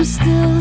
I'm still